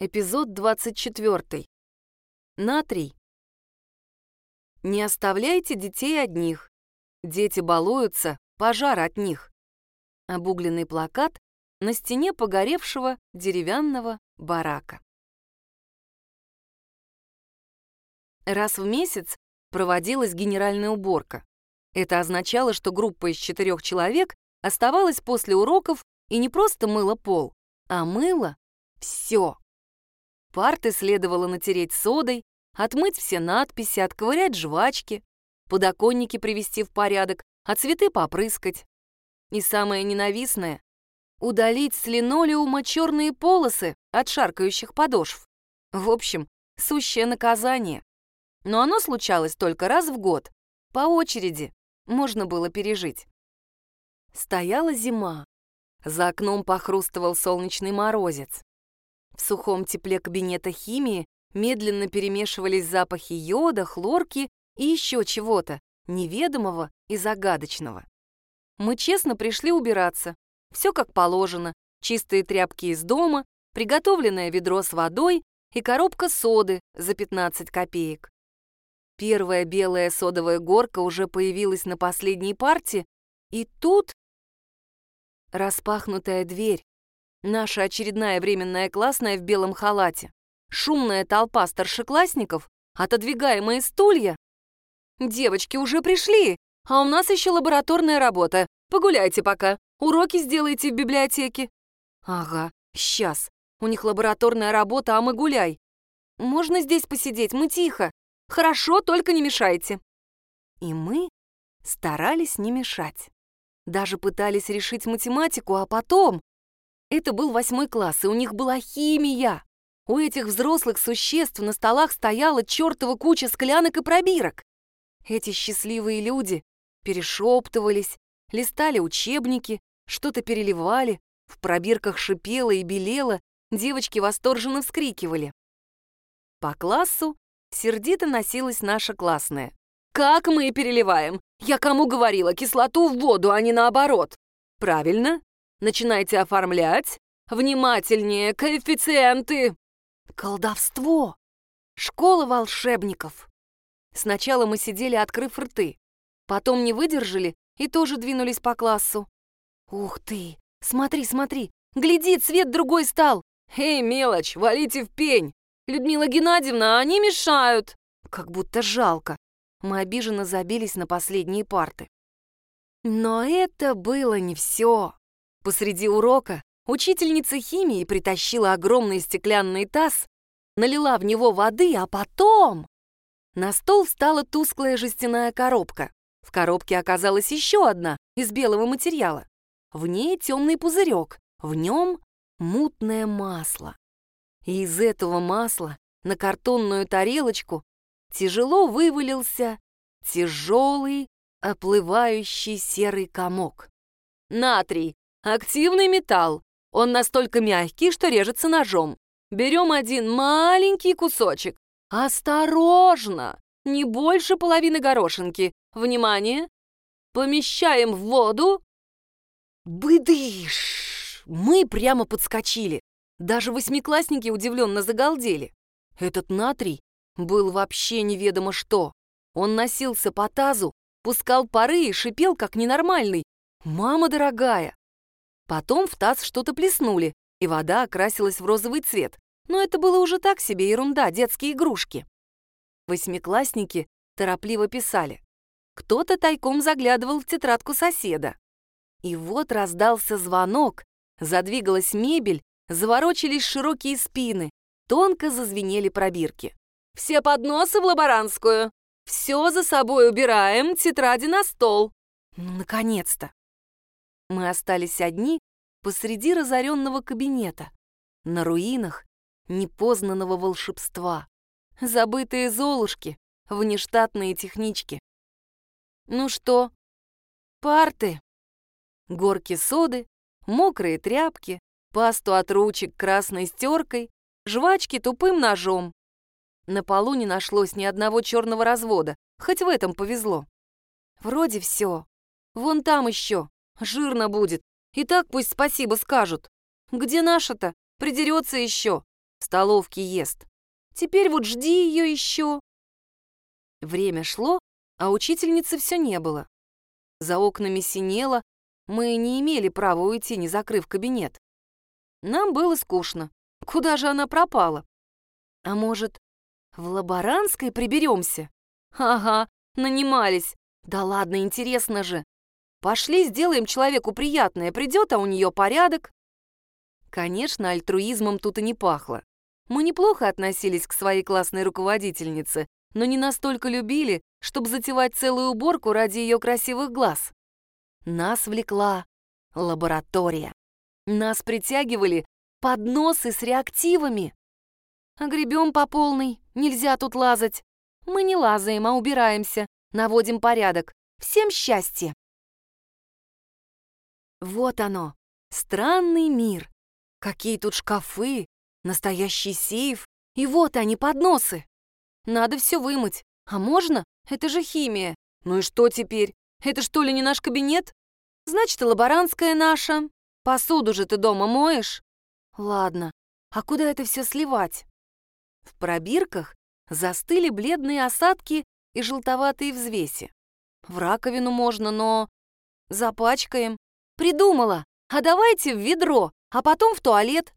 Эпизод 24. Натрий. Не оставляйте детей одних. Дети балуются, пожар от них. Обугленный плакат на стене погоревшего деревянного барака. Раз в месяц проводилась генеральная уборка. Это означало, что группа из четырех человек оставалась после уроков и не просто мыла пол, а мыла все. Парты следовало натереть содой, отмыть все надписи, отковырять жвачки, подоконники привести в порядок, а цветы попрыскать. И самое ненавистное — удалить с линолеума черные полосы от шаркающих подошв. В общем, сущее наказание. Но оно случалось только раз в год. По очереди можно было пережить. Стояла зима. За окном похрустывал солнечный морозец. В сухом тепле кабинета химии медленно перемешивались запахи йода, хлорки и еще чего-то, неведомого и загадочного. Мы честно пришли убираться. Все как положено. Чистые тряпки из дома, приготовленное ведро с водой и коробка соды за 15 копеек. Первая белая содовая горка уже появилась на последней партии, и тут распахнутая дверь, Наша очередная временная классная в белом халате. Шумная толпа старшеклассников, отодвигаемые стулья. «Девочки уже пришли, а у нас еще лабораторная работа. Погуляйте пока, уроки сделайте в библиотеке». «Ага, сейчас. У них лабораторная работа, а мы гуляй. Можно здесь посидеть, мы тихо. Хорошо, только не мешайте». И мы старались не мешать. Даже пытались решить математику, а потом это был восьмой класс, и у них была химия. У этих взрослых существ на столах стояла чертова куча склянок и пробирок. Эти счастливые люди перешептывались, листали учебники, что-то переливали, в пробирках шипело и белело, девочки восторженно вскрикивали. По классу сердито носилась наша классная. «Как мы переливаем? Я кому говорила, кислоту в воду, а не наоборот?» «Правильно, Начинайте оформлять. Внимательнее, коэффициенты. Колдовство. Школа волшебников. Сначала мы сидели, открыв рты. Потом не выдержали и тоже двинулись по классу. Ух ты! Смотри, смотри! Гляди, цвет другой стал! Эй, мелочь, валите в пень! Людмила Геннадьевна, они мешают! Как будто жалко. Мы обиженно забились на последние парты. Но это было не все. Посреди урока учительница химии притащила огромный стеклянный таз, налила в него воды, а потом... На стол встала тусклая жестяная коробка. В коробке оказалась еще одна, из белого материала. В ней темный пузырек, в нем мутное масло. И из этого масла на картонную тарелочку тяжело вывалился тяжелый, оплывающий серый комок. «Натрий, Активный металл. Он настолько мягкий, что режется ножом. Берем один маленький кусочек. Осторожно! Не больше половины горошинки. Внимание! Помещаем в воду. Быдыш! Мы прямо подскочили. Даже восьмиклассники удивленно загалдели. Этот натрий был вообще неведомо что. Он носился по тазу, пускал пары и шипел, как ненормальный. «Мама дорогая, Потом в таз что-то плеснули, и вода окрасилась в розовый цвет. Но это было уже так себе ерунда, детские игрушки. Восьмиклассники торопливо писали. Кто-то тайком заглядывал в тетрадку соседа. И вот раздался звонок, задвигалась мебель, заворочились широкие спины, тонко зазвенели пробирки. «Все подносы в лаборантскую! Все за собой убираем, тетради на стол!» Ну, наконец-то! Мы остались одни посреди разоренного кабинета, на руинах непознанного волшебства, забытые золушки, внештатные технички. Ну что, парты? Горки соды, мокрые тряпки, пасту от ручек красной стеркой, жвачки тупым ножом. На полу не нашлось ни одного черного развода, хоть в этом повезло. Вроде все. Вон там еще, Жирно будет. И так пусть спасибо скажут. Где наша-то? Придерется еще. в столовке ест. Теперь вот жди ее еще. Время шло, а учительницы все не было. За окнами синело, мы не имели права уйти, не закрыв кабинет. Нам было скучно. Куда же она пропала? А может, в Лаборанской приберемся? Ага, нанимались. Да ладно, интересно же. Пошли, сделаем человеку приятное, придет, а у нее порядок. Конечно, альтруизмом тут и не пахло. Мы неплохо относились к своей классной руководительнице, но не настолько любили, чтобы затевать целую уборку ради ее красивых глаз. Нас влекла лаборатория. Нас притягивали подносы с реактивами. Огребем по полной, нельзя тут лазать. Мы не лазаем, а убираемся, наводим порядок. Всем счастья! Вот оно, странный мир. Какие тут шкафы, настоящий сейф, и вот они, подносы. Надо все вымыть. А можно? Это же химия. Ну и что теперь? Это что ли не наш кабинет? Значит, и лаборантская наша. Посуду же ты дома моешь? Ладно, а куда это все сливать? В пробирках застыли бледные осадки и желтоватые взвеси. В раковину можно, но... Запачкаем. Придумала. А давайте в ведро, а потом в туалет.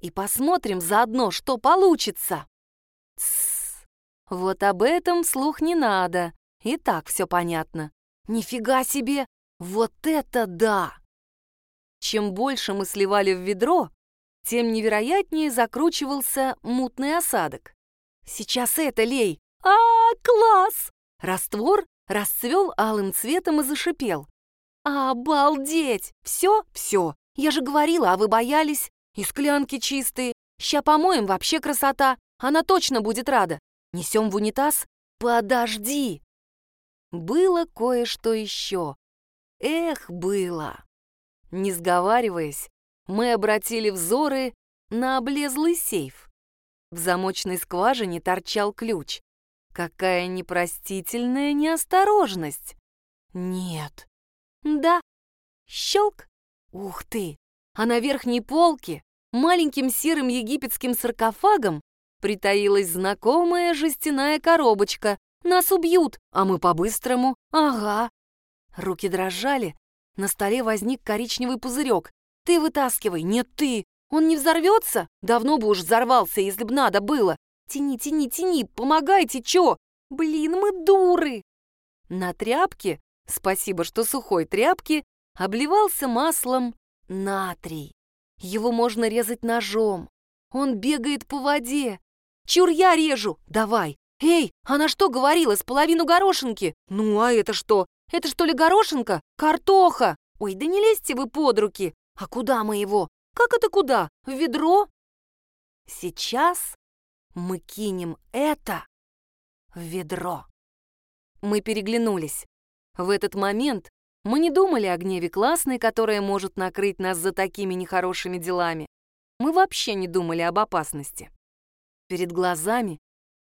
И посмотрим заодно, что получится. Тссс. Вот об этом слух не надо. И так все понятно. Нифига себе! Вот это да! Чем больше мы сливали в ведро, тем невероятнее закручивался мутный осадок. Сейчас это лей! А, класс! Раствор расцвел алым цветом и зашипел. Обалдеть! Все, все. Я же говорила, а вы боялись. И склянки чистые. Ща помоем, вообще красота. Она точно будет рада. Несем в унитаз? Подожди! Было кое-что еще. Эх, было. Не сговариваясь, мы обратили взоры на облезлый сейф. В замочной скважине торчал ключ. Какая непростительная неосторожность. Нет. Да. Щелк. Ух ты. А на верхней полке, маленьким серым египетским саркофагом, притаилась знакомая жестяная коробочка. Нас убьют, а мы по-быстрому. Ага. Руки дрожали. На столе возник коричневый пузырек. Ты вытаскивай, нет ты. Он не взорвется? Давно бы уж взорвался, если б надо было. Тяни, тяни, тяни, помогайте, чё? Блин, мы дуры. На тряпке, спасибо, что сухой тряпки, обливался маслом натрий. Его можно резать ножом. Он бегает по воде. Чур я режу, давай. Эй, она что говорила, с половину горошинки? Ну, а это что? Это что ли горошинка? Картоха! Ой, да не лезьте вы под руки. А куда мы его? Как это куда? В ведро? Сейчас мы кинем это в ведро. Мы переглянулись. В этот момент мы не думали о гневе классной, которая может накрыть нас за такими нехорошими делами. Мы вообще не думали об опасности. Перед глазами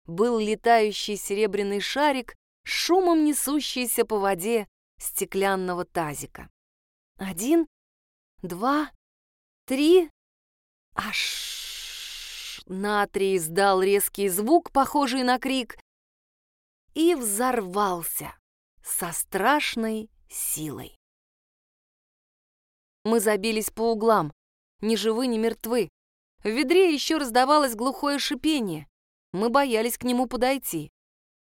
был летающий серебряный шарик, шумом несущийся по воде стеклянного тазика. Один, два, три. Аж натрий издал резкий звук, похожий на крик, и взорвался со страшной силой. Мы забились по углам, ни живы, ни мертвы. В ведре еще раздавалось глухое шипение. Мы боялись к нему подойти.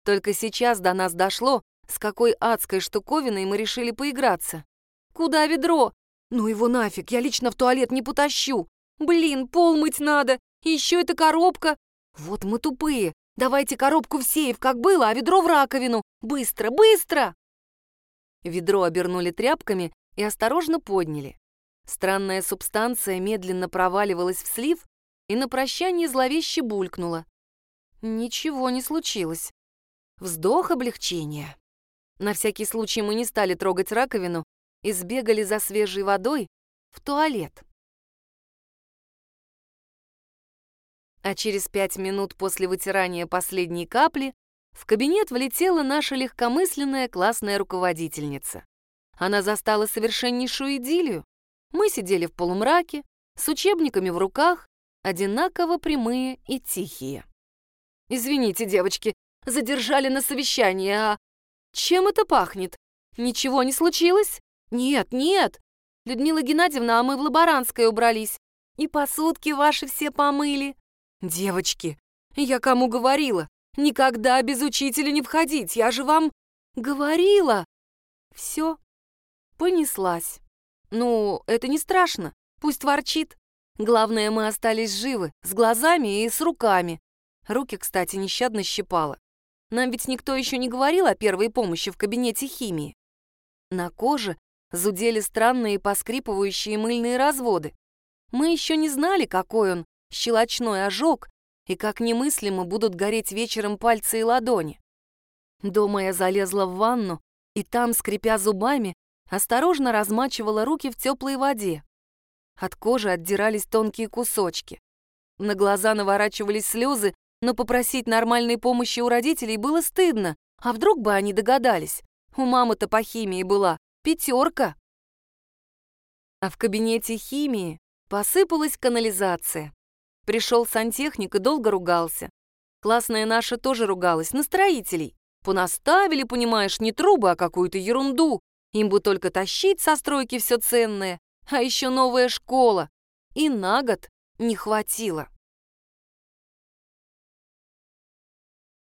Только сейчас до нас дошло, с какой адской штуковиной мы решили поиграться. «Куда ведро?» «Ну его нафиг, я лично в туалет не потащу. Блин, пол мыть надо. Еще эта коробка. Вот мы тупые. Давайте коробку в сейф, как было, а ведро в раковину. Быстро, быстро!» Ведро обернули тряпками и осторожно подняли. Странная субстанция медленно проваливалась в слив и на прощание зловеще булькнула. Ничего не случилось. Вздох облегчения. На всякий случай мы не стали трогать раковину и сбегали за свежей водой в туалет. А через пять минут после вытирания последней капли в кабинет влетела наша легкомысленная классная руководительница. Она застала совершеннейшую идиллию. Мы сидели в полумраке, с учебниками в руках, одинаково прямые и тихие. «Извините, девочки, задержали на совещании, а чем это пахнет? Ничего не случилось? Нет, нет. Людмила Геннадьевна, а мы в Лаборанской убрались. И посудки ваши все помыли. Девочки, я кому говорила? Никогда без учителя не входить, я же вам говорила. Все, понеслась. Ну, это не страшно, пусть ворчит. Главное, мы остались живы, с глазами и с руками. Руки, кстати, нещадно щипало. Нам ведь никто еще не говорил о первой помощи в кабинете химии. На коже зудели странные поскрипывающие мыльные разводы. Мы еще не знали, какой он, щелочной ожог, и как немыслимо будут гореть вечером пальцы и ладони. Дома я залезла в ванну, и там, скрипя зубами, осторожно размачивала руки в теплой воде. От кожи отдирались тонкие кусочки. На глаза наворачивались слезы, но попросить нормальной помощи у родителей было стыдно. А вдруг бы они догадались? У мамы-то по химии была пятерка. А в кабинете химии посыпалась канализация. Пришел сантехник и долго ругался. Классная наша тоже ругалась, на строителей. Понаставили, понимаешь, не трубы, а какую-то ерунду. Им бы только тащить со стройки все ценное. А еще новая школа. И на год не хватило.